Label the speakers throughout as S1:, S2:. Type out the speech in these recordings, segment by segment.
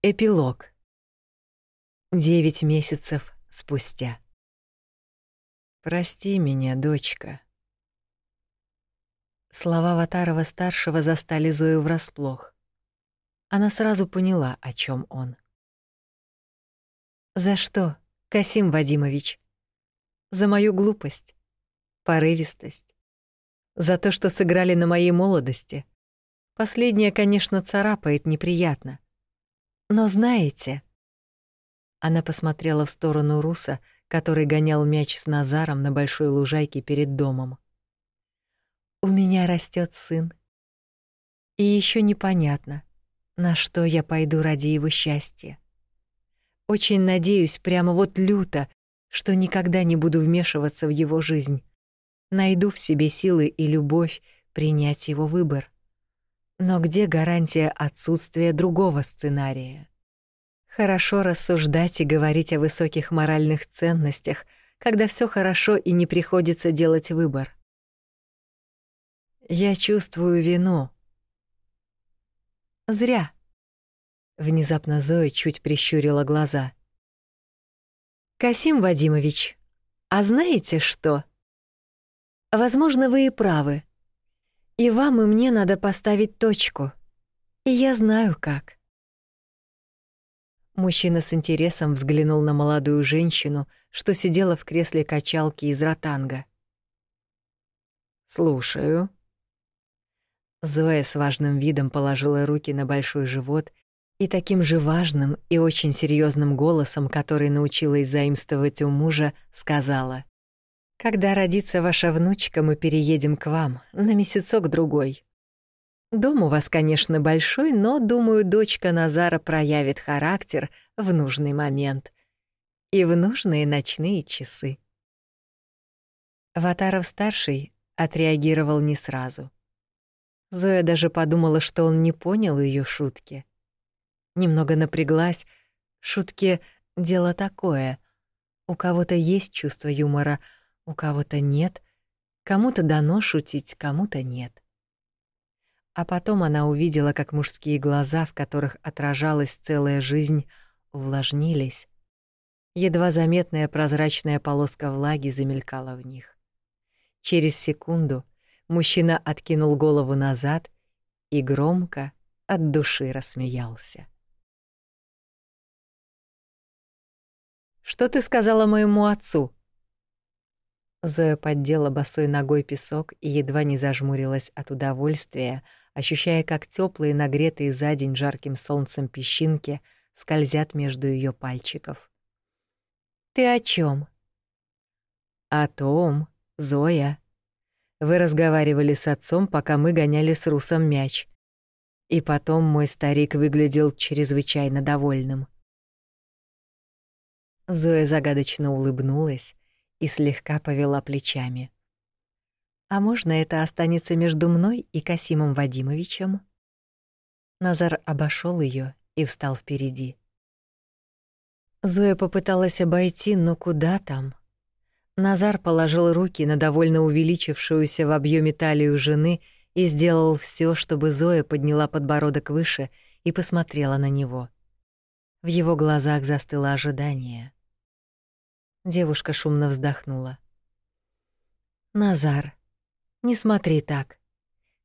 S1: Эпилог. Девять месяцев спустя. Прости меня, дочка. Слова Ватарова-старшего застали Зою врасплох. Она сразу поняла, о чем он. «За что, Касим Вадимович? За мою глупость, порывистость, за то, что сыграли на моей молодости. Последнее, конечно, царапает неприятно. Но знаете...» Она посмотрела в сторону Руса, который гонял мяч с Назаром на большой лужайке перед домом. «У меня растет сын. И еще непонятно, на что я пойду ради его счастья. Очень надеюсь, прямо вот люто, что никогда не буду вмешиваться в его жизнь. Найду в себе силы и любовь принять его выбор. Но где гарантия отсутствия другого сценария? Хорошо рассуждать и говорить о высоких моральных ценностях, когда все хорошо и не приходится делать выбор. Я чувствую вину. Зря. Внезапно Зоя чуть прищурила глаза. Касим Вадимович, а знаете что? Возможно, вы и правы. И вам, и мне надо поставить точку. И я знаю как. Мужчина с интересом взглянул на молодую женщину, что сидела в кресле качалки из ротанга. «Слушаю». Зоя с важным видом положила руки на большой живот и таким же важным и очень серьезным голосом, который научилась заимствовать у мужа, сказала: когда родится ваша внучка, мы переедем к вам на месяцок-другой. Дом у вас, конечно, большой, но, думаю, дочка Назара проявит характер в нужный момент и в нужные ночные часы. Ватаров-старший отреагировал не сразу. Зоя даже подумала, что он не понял ее шутки. Немного напряглась. Шутки — дело такое. У кого-то есть чувство юмора — у кого-то нет, кому-то дано шутить, кому-то нет. А потом она увидела, как мужские глаза, в которых отражалась целая жизнь, увлажнились. Едва заметная прозрачная полоска влаги замелькала в них. Через секунду мужчина откинул голову назад и громко от души рассмеялся. «Что ты сказала моему отцу?» Зоя поддела босой ногой песок и едва не зажмурилась от удовольствия, ощущая, как теплые, нагретые за день жарким солнцем песчинки скользят между ее пальчиков. «Ты о чем? «О том, Зоя. Вы разговаривали с отцом, пока мы гоняли с Русом мяч. И потом мой старик выглядел чрезвычайно довольным». Зоя загадочно улыбнулась, и слегка повела плечами. А можно это останется между мной и Касимом Вадимовичем? Назар обошел ее и встал впереди. Зоя попыталась обойти, но куда там? Назар положил руки на довольно увеличившуюся в объеме талию жены и сделал все, чтобы Зоя подняла подбородок выше и посмотрела на него. В его глазах застыло ожидание. Девушка шумно вздохнула. Назар, не смотри так.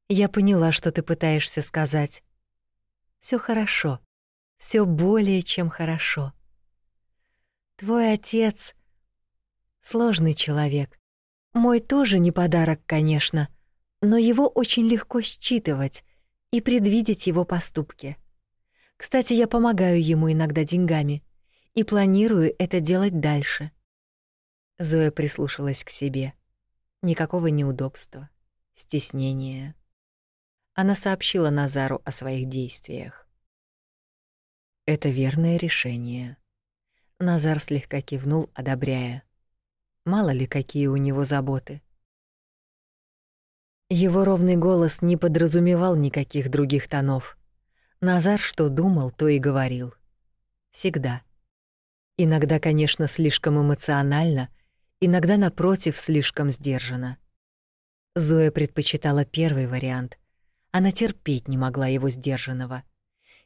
S1: Я поняла, что ты пытаешься сказать. Все хорошо. все более чем хорошо. Твой отец сложный человек. Мой тоже не подарок, конечно, но его очень легко считывать и предвидеть его поступки. Кстати, я помогаю ему иногда деньгами и планирую это делать дальше. Зоя прислушалась к себе. Никакого неудобства, стеснения. Она сообщила Назару о своих действиях. Это верное решение. Назар слегка кивнул, одобряя. Мало ли какие у него заботы. Его ровный голос не подразумевал никаких других тонов. Назар что думал, то и говорил. Всегда. Иногда, конечно, слишком эмоционально — иногда напротив слишком сдержанно. Зоя предпочитала первый вариант. Она терпеть не могла его сдержанного.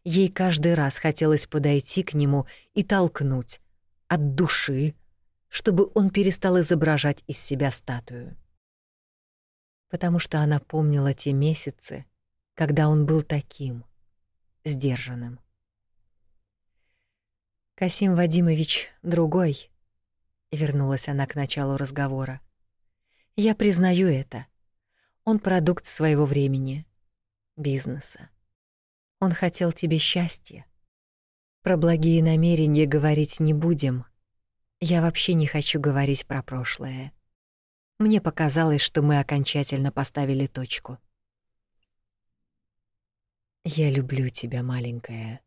S1: Ей каждый раз хотелось подойти к нему и толкнуть от души, чтобы он перестал изображать из себя статую. Потому что она помнила те месяцы, когда он был таким сдержанным. Касим Вадимович другой, вернулась она к началу разговора. Я признаю это. Он продукт своего времени, бизнеса. Он хотел тебе счастья. Про благие намерения говорить не будем. Я вообще не хочу говорить про прошлое. Мне показалось, что мы окончательно поставили точку. Я люблю тебя, маленькая.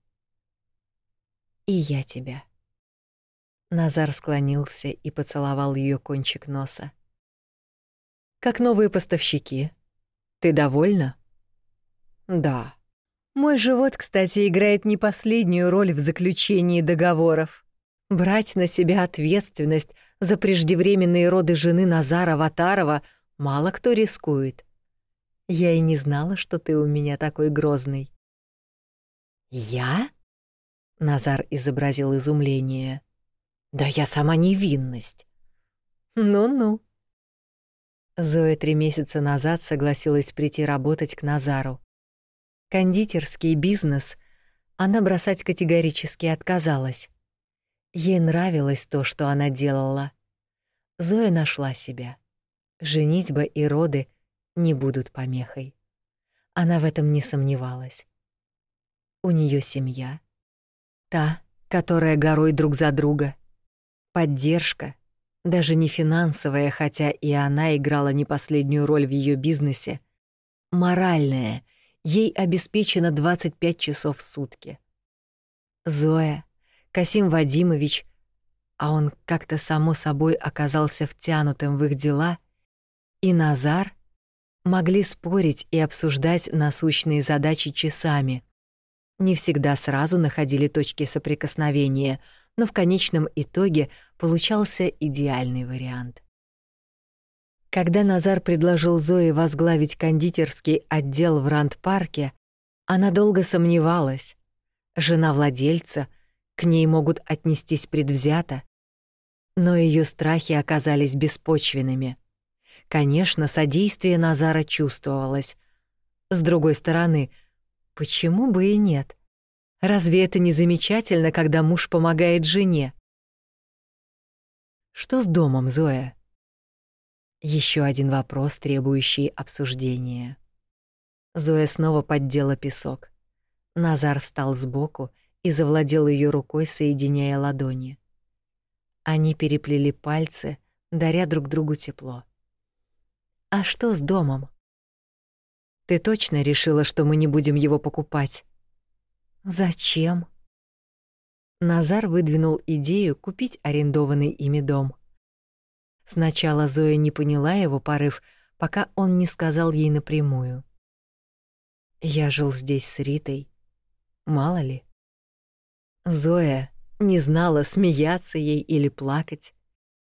S1: И я тебя. Назар склонился и поцеловал ее кончик носа. Как новые поставщики. Ты довольна? Да. Мой живот, кстати, играет не последнюю роль в заключении договоров. Брать на себя ответственность за преждевременные роды жены Назара Ватарова мало кто рискует. Я и не знала, что ты у меня такой грозный. Я? Назар изобразил изумление. Да я сама невинность. Ну-ну. Зоя три месяца назад согласилась прийти работать к Назару. Кондитерский бизнес она бросать категорически отказалась. Ей нравилось то, что она делала. Зоя нашла себя. Женитьба и роды не будут помехой. Она в этом не сомневалась. У нее семья, та, которая горой друг за друга, поддержка, даже не финансовая, хотя и она играла не последнюю роль в ее бизнесе, моральная, ей обеспечено 25 часов в сутки. Зоя, Касим Вадимович, а он как-то само собой оказался втянутым в их дела, и Назар могли спорить и обсуждать насущные задачи часами. Не всегда сразу находили точки соприкосновения, но в конечном итоге получался идеальный вариант. Когда Назар предложил Зое возглавить кондитерский отдел в Ранд-парке, она долго сомневалась. Жена владельца, к ней могут отнестись предвзято, но ее страхи оказались беспочвенными. Конечно, содействие Назара чувствовалось. С другой стороны, почему бы и нет? Разве это не замечательно, когда муж помогает жене? Что с домом, Зоя? Еще один вопрос, требующий обсуждения. Зоя снова поддела песок. Назар встал сбоку и завладел ее рукой, соединяя ладони. Они переплели пальцы, даря друг другу тепло. А что с домом? Ты точно решила, что мы не будем его покупать? Зачем? Назар выдвинул идею купить арендованный ими дом. Сначала Зоя не поняла его порыв, пока он не сказал ей напрямую. «Я жил здесь с Ритой. Мало ли». Зоя не знала, смеяться ей или плакать.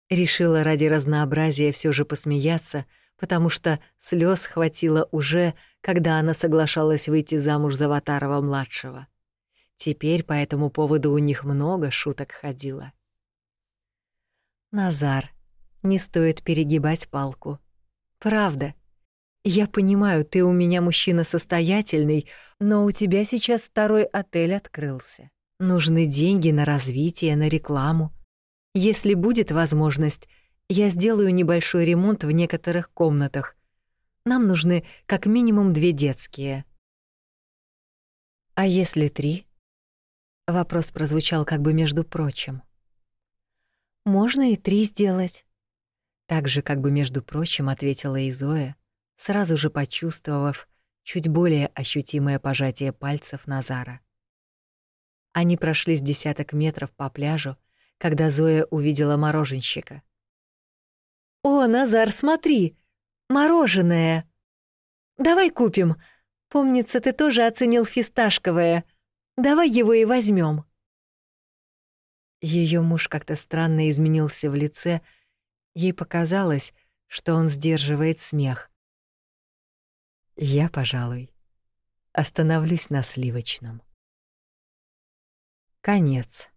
S1: Решила ради разнообразия все же посмеяться, потому что слез хватило уже, когда она соглашалась выйти замуж за Ватарова-младшего. Теперь по этому поводу у них много шуток ходило. Назар, не стоит перегибать палку. Правда. Я понимаю, ты у меня мужчина состоятельный, но у тебя сейчас второй отель открылся. Нужны деньги на развитие, на рекламу. Если будет возможность, я сделаю небольшой ремонт в некоторых комнатах. Нам нужны как минимум две детские. А если три? Вопрос прозвучал как бы между прочим. Можно и три сделать. Так же, как бы между прочим, ответила и Зоя, сразу же почувствовав чуть более ощутимое пожатие пальцев Назара. Они прошли с десяток метров по пляжу, когда Зоя увидела мороженщика. «О, Назар, смотри! Мороженое! Давай купим. Помнится, ты тоже оценил фисташковое. Давай его и возьмем. Ее муж как-то странно изменился в лице, Ей показалось, что он сдерживает смех. Я, пожалуй, остановлюсь на сливочном. Конец.